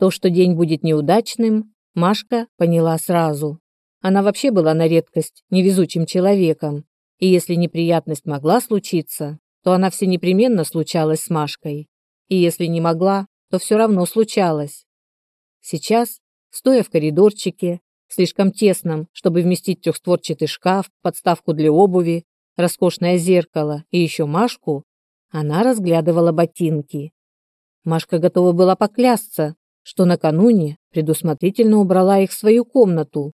То, что день будет неудачным, Машка поняла сразу. Она вообще была на редкость невезучим человеком, и если неприятность могла случиться, то она все непременно случалась с Машкой. И если не могла, то все равно случалось. Сейчас, стоя в коридорчике, слишком тесном, чтобы вместить трехстворчатый шкаф, подставку для обуви, роскошное зеркало и еще Машку, она разглядывала ботинки. Машка готова была поклясться, что накануне предусмотрительно убрала их в свою комнату.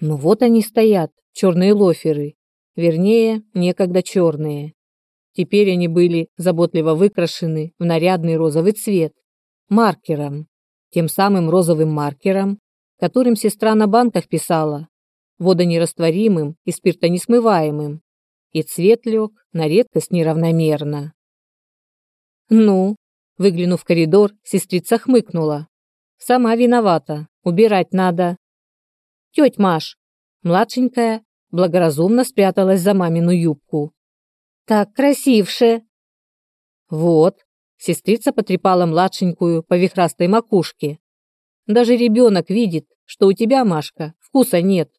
Но вот они стоят, черные лоферы, вернее, некогда черные. Теперь они были заботливо выкрашены в нарядный розовый цвет, маркером, тем самым розовым маркером, которым сестра на банках писала, водонерастворимым и спиртонесмываемым, и цвет лег на редкость неравномерно. «Ну?» – выглянув в коридор, сестрица хмыкнула. «Сама виновата, убирать надо». «Теть Маш!» – младшенькая благоразумно спряталась за мамину юбку. «Так красивше!» «Вот!» – сестрица потрепала младшенькую по вихрастой макушке. «Даже ребенок видит, что у тебя, Машка, вкуса нет».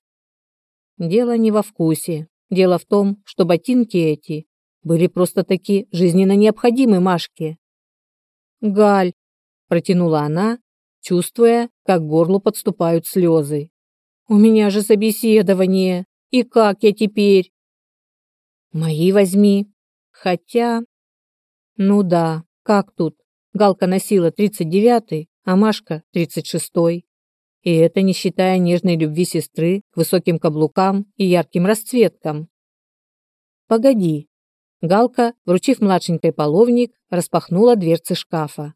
Дело не во вкусе. Дело в том, что ботинки эти были просто-таки жизненно необходимы Машке. «Галь!» – протянула она, чувствуя, как к горлу подступают слезы. «У меня же собеседование!» И как я теперь? Мои возьми. Хотя... Ну да, как тут? Галка носила 39-й, а Машка 36-й. И это не считая нежной любви сестры к высоким каблукам и ярким расцветкам. Погоди. Галка, вручив младшенькой половник, распахнула дверцы шкафа.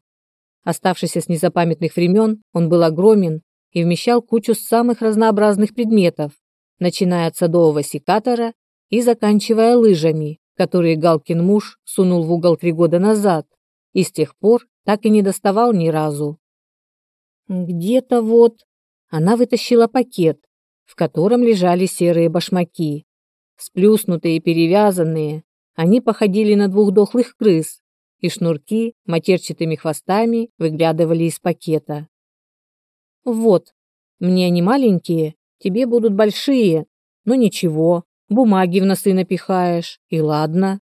Оставшийся с незапамятных времен, он был огромен и вмещал кучу самых разнообразных предметов, начиная от садового секатора и заканчивая лыжами, которые Галкин муж сунул в угол три года назад и с тех пор так и не доставал ни разу. Где-то вот она вытащила пакет, в котором лежали серые башмаки. Сплюснутые и перевязанные, они походили на двух дохлых крыс, и шнурки матерчатыми хвостами выглядывали из пакета. «Вот, мне они маленькие, Тебе будут большие, но ничего, бумаги в носы напихаешь, и ладно.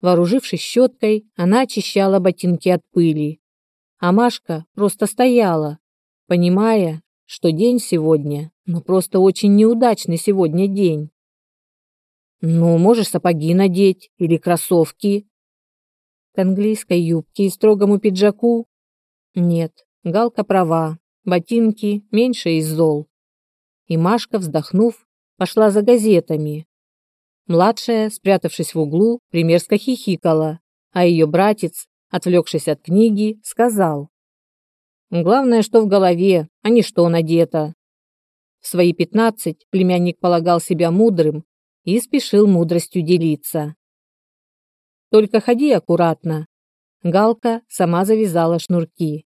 Вооружившись щеткой, она очищала ботинки от пыли. А Машка просто стояла, понимая, что день сегодня, ну просто очень неудачный сегодня день. Ну, можешь сапоги надеть или кроссовки. Английской юбке и строгому пиджаку? Нет, Галка права, ботинки меньше из зол и Машка, вздохнув, пошла за газетами. Младшая, спрятавшись в углу, примерзко хихикала, а ее братец, отвлекшись от книги, сказал. «Главное, что в голове, а не что надето». В свои пятнадцать племянник полагал себя мудрым и спешил мудростью делиться. «Только ходи аккуратно». Галка сама завязала шнурки.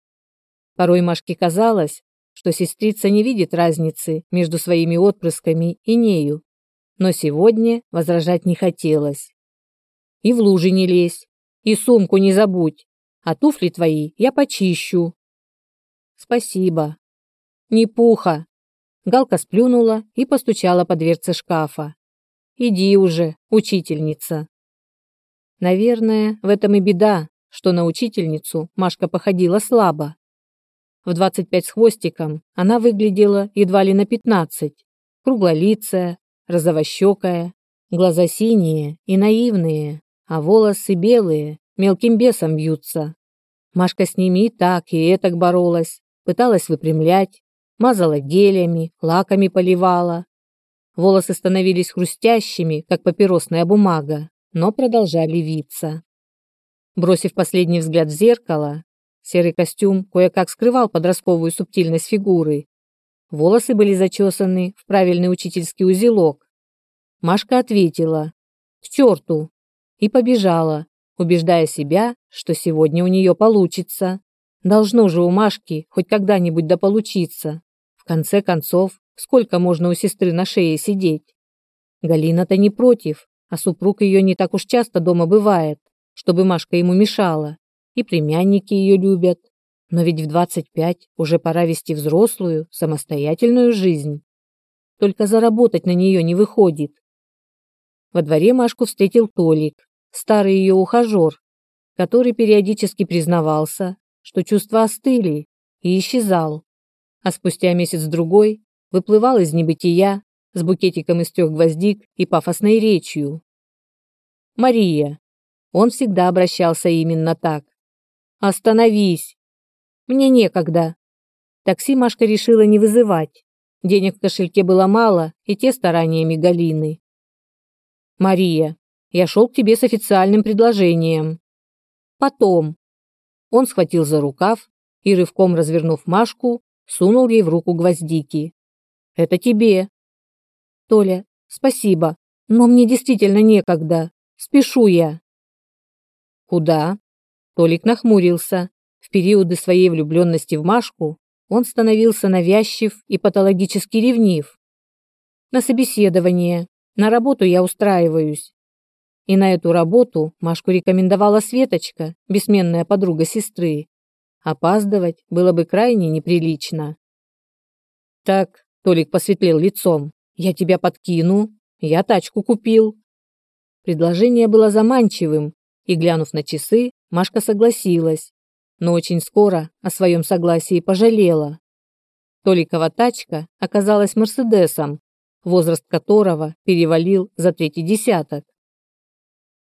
Порой Машке казалось, что сестрица не видит разницы между своими отпрысками и нею, но сегодня возражать не хотелось. И в лужи не лезь, и сумку не забудь, а туфли твои я почищу. Спасибо. Не пуха. Галка сплюнула и постучала по дверце шкафа. Иди уже, учительница. Наверное, в этом и беда, что на учительницу Машка походила слабо. В 25 с хвостиком она выглядела едва ли на 15. Круглолицая, розовощекая, глаза синие и наивные, а волосы белые, мелким бесом бьются. Машка с ними и так, и этак боролась, пыталась выпрямлять, мазала гелями, лаками поливала. Волосы становились хрустящими, как папиросная бумага, но продолжали виться. Бросив последний взгляд в зеркало, Серый костюм кое-как скрывал подростковую субтильность фигуры. Волосы были зачесаны в правильный учительский узелок. Машка ответила «К черту!» и побежала, убеждая себя, что сегодня у нее получится. Должно же у Машки хоть когда-нибудь да получиться. В конце концов, сколько можно у сестры на шее сидеть? Галина-то не против, а супруг ее не так уж часто дома бывает, чтобы Машка ему мешала и племянники ее любят. Но ведь в 25 уже пора вести взрослую, самостоятельную жизнь. Только заработать на нее не выходит. Во дворе Машку встретил Толик, старый ее ухажер, который периодически признавался, что чувства остыли и исчезал, а спустя месяц-другой выплывал из небытия с букетиком из трех гвоздик и пафосной речью. «Мария». Он всегда обращался именно так. «Остановись! Мне некогда». Такси Машка решила не вызывать. Денег в кошельке было мало, и те стараниями Галины. «Мария, я шел к тебе с официальным предложением». «Потом». Он схватил за рукав и, рывком развернув Машку, сунул ей в руку гвоздики. «Это тебе». «Толя, спасибо, но мне действительно некогда. Спешу я». «Куда?» Толик нахмурился. В периоды своей влюбленности в Машку он становился навязчив и патологически ревнив. «На собеседование. На работу я устраиваюсь». И на эту работу Машку рекомендовала Светочка, бессменная подруга сестры. Опаздывать было бы крайне неприлично. «Так», — Толик посветлел лицом, — «я тебя подкину. Я тачку купил». Предложение было заманчивым, и, глянув на часы, Машка согласилась, но очень скоро о своем согласии пожалела. Толикова тачка оказалась Мерседесом, возраст которого перевалил за третий десяток.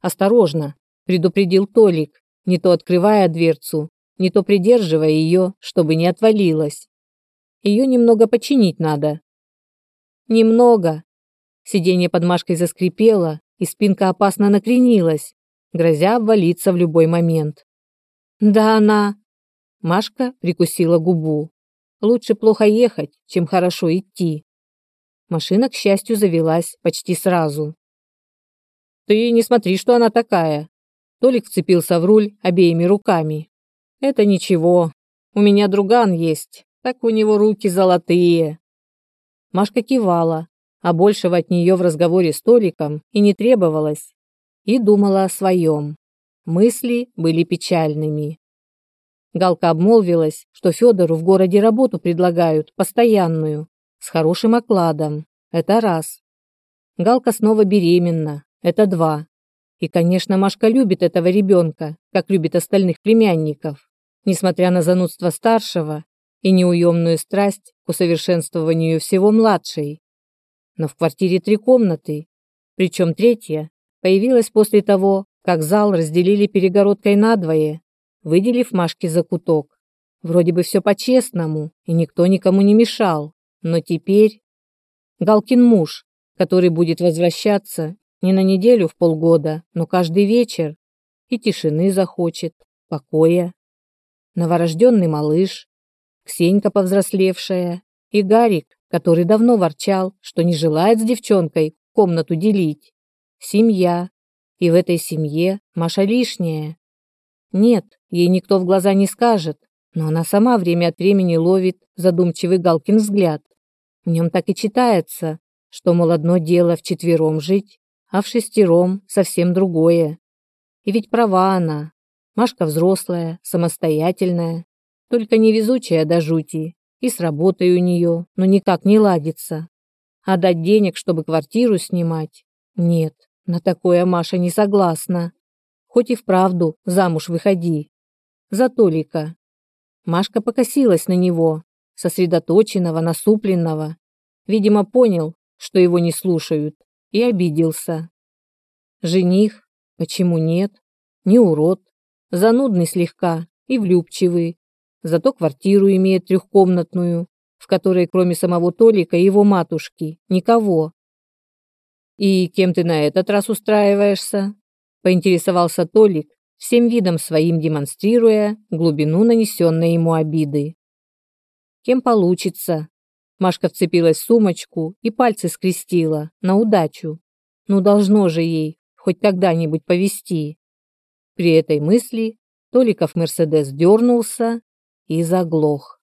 «Осторожно!» – предупредил Толик, не то открывая дверцу, не то придерживая ее, чтобы не отвалилась. Ее немного починить надо. Немного. Сиденье под Машкой заскрипело, и спинка опасно накренилась, грозя обвалиться в любой момент. Да она... Машка прикусила губу. Лучше плохо ехать, чем хорошо идти. Машина, к счастью, завелась почти сразу. «Ты не смотри, что она такая!» Толик вцепился в руль обеими руками. «Это ничего. У меня друган есть, так у него руки золотые». Машка кивала, а большего от нее в разговоре с Толиком и не требовалось и думала о своем. Мысли были печальными. Галка обмолвилась, что Федору в городе работу предлагают, постоянную, с хорошим окладом. Это раз. Галка снова беременна. Это два. И, конечно, Машка любит этого ребенка, как любит остальных племянников, несмотря на занудство старшего и неуемную страсть к усовершенствованию всего младшей. Но в квартире три комнаты, причем третья появилась после того, как зал разделили перегородкой надвое, выделив Машке закуток. Вроде бы все по-честному, и никто никому не мешал, но теперь... Галкин муж, который будет возвращаться не на неделю в полгода, но каждый вечер, и тишины захочет, покоя. Новорожденный малыш, Ксенька повзрослевшая, и Гарик, который давно ворчал, что не желает с девчонкой комнату делить семья. И в этой семье Маша лишняя. Нет, ей никто в глаза не скажет, но она сама время от времени ловит задумчивый Галкин взгляд. В нем так и читается, что, мол, одно дело вчетвером жить, а в шестером совсем другое. И ведь права она. Машка взрослая, самостоятельная, только невезучая до жути, и с работой у нее, но никак не ладится. А дать денег, чтобы квартиру снимать? Нет. На такое Маша не согласна. Хоть и вправду замуж выходи. За Толика. Машка покосилась на него, сосредоточенного, насупленного. Видимо, понял, что его не слушают, и обиделся. Жених? Почему нет? Не урод. Занудный слегка и влюбчивый. Зато квартиру имеет трехкомнатную, в которой кроме самого Толика и его матушки никого. «И кем ты на этот раз устраиваешься?» – поинтересовался Толик, всем видом своим демонстрируя глубину нанесенной ему обиды. «Кем получится?» Машка вцепилась в сумочку и пальцы скрестила, на удачу. Ну, должно же ей хоть когда-нибудь повести. При этой мысли Толиков Мерседес дернулся и заглох.